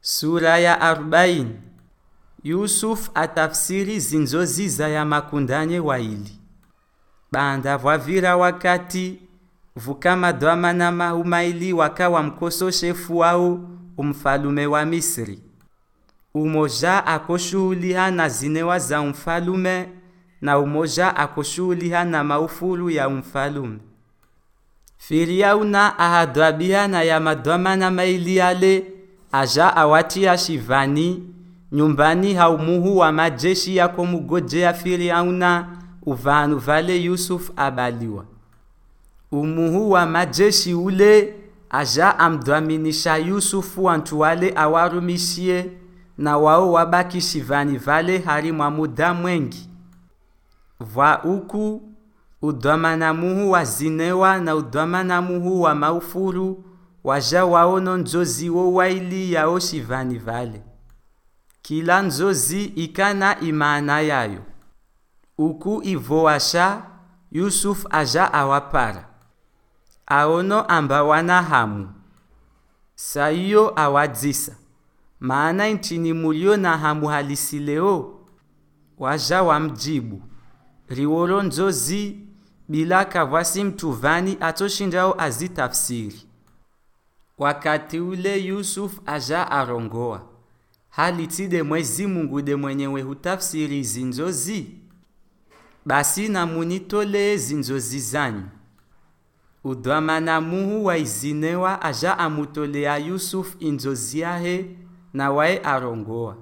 Sura ya arobaini. Yusuf atafsiri zinzoziza ya makundanye waili banda vwavira wakati vukamadwama na mahumaili wakawa mkososhefu wao umfalume wa Misri. Umoja akoshuhuliha na zinewa za umfalume na umoja akoshuhuliha na maufulu ya umfalume. Firiauna ahadwabiha na ya madwama na maili yale aja awatia shivani nyumbani haumuhu wa majeshi yako mugojea Firiauna uvanu vale Yusuf abaliwa. Umuhu wa majeshi ule aja amdwaminisha Yusufu wantu wale awarumishie na wao wabaki shivani vale hari mwa muda mwengi. Vwa uku udwamana muhu wa zinewa na udwamana muhu wa maufuru waja waono nzozi wo waili yao shivani vale. Kila nzozi ikana imana yayo. Uku ivowasha yusufu aja awapara. Aono amba wana hamu. Saiyo awadzisa. Maana nchini mulio na hamu halisi leo waja wamjibu riworo nzozi bila kavwasi mtuvani atoshindao azitafsiri wakati ule Yusuf aja arongoa hali tide mwezi Mungu de mwenyewe hutafsiri zinzozi? Basi na munitole zinzozi zanyu. Udwamana muhu wa izinewa aja amutolea Yusuf inzozi yahe na wae arongoa.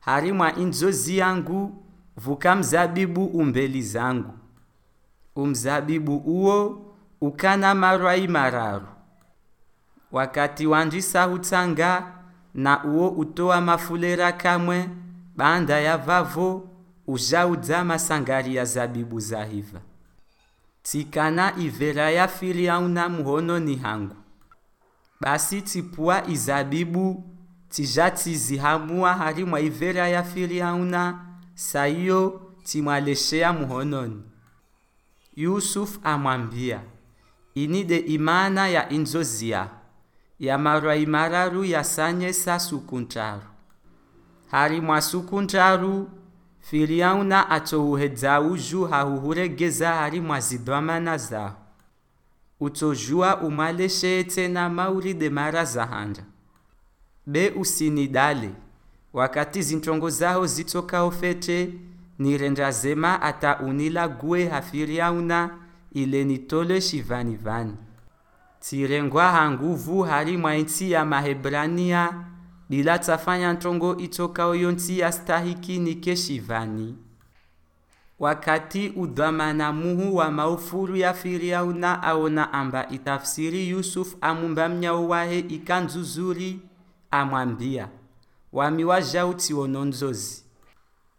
Hari mwa inzozi yangu vuka mzabibu umbeli zangu. Umzabibu uo ukana marwai mararu wakati wanjisa hutsanga na uo utoa mafulera kamwe banda ya vavo uzhaudza masangali ya zabibu za hiva. Tikana ivera ya Firiauna muhono ni hangu. Basi tipua izabibu tijatizihamua hali mwa ivera ya Firiauna saiyo timwaleshea muhononi Yusuf amwambia inide imana ya inzozia ya marai mararu yasanyesa sukuntaru. Hari mwa sukuntaru atouhedza uju hahuhuregeza hari mwa zidwamana zaho utojua umaleshee tena mauri de mara za handa. Be usinidale wakati zintongo zaho zitokao fete nirenda zema ata unila gue hafiriauna ile nitole shivanivani hanguvu hari mwa nchi ya mahebrania. Bila tafanya ntongo itokao yonti ya stahiki ni keshivani. Wakati udhamana muhu wa maufuru ya Firiauna aona amba itafsiri Yusuf amumba mnyao wahe ikanzuzuri amwambia wami wajau tiono nzozi.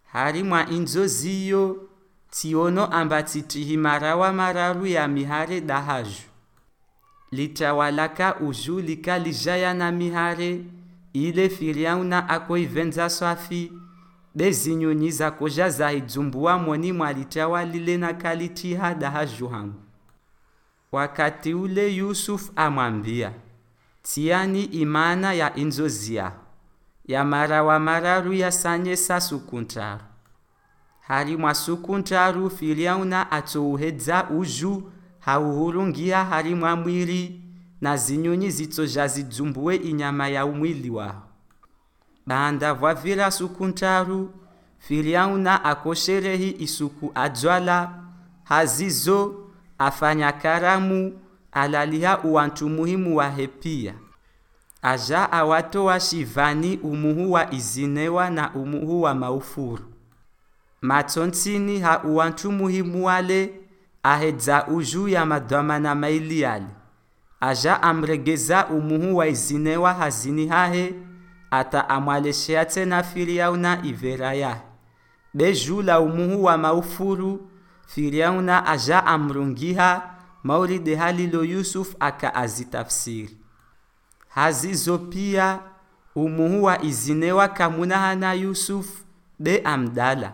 Hari mwa inzozi iyo tiono amba titihimarawa mararu ya mihare dahaju litawalaka uju likalijaya na mihare ile Firiauna akoivenza swafi bezinyonyi zakoja zaidzumbua moni mwalitawa lile na kalitiha dahaju hangu wakati ule Yusuf amwambia tiani imana ya inzozia ya marawa mararu yasanyesa sukuntaru. Hari mwasukuntaru Firiauna atouhedza uju hauhurungia hari mwa mwiri na zinyonyi zitso zidzumbuwe inyama ya umwili waho banda suku ntaru Firiauna akosherehi isuku adzwala hazizo afanya karamu alaliha uwantu muhimu wa hepia. Aja awatoa shivani umuhu wa izinewa na umuhu wa maufuru. Matsonsini ha uwantu muhimu wale ahedza uju ya madwama na maili yale aja amregeza umuhu wa izine wa hazini hahe ata amwaleshea tena Firiauna ivera yahe. Bejula umuhu wa maufuru Firiauna aja amrungiha mauride halilo Yusuf aka azitafsiri. Hazizo pia umuhu wa izine izinewa kamunahana Yusuf be amdala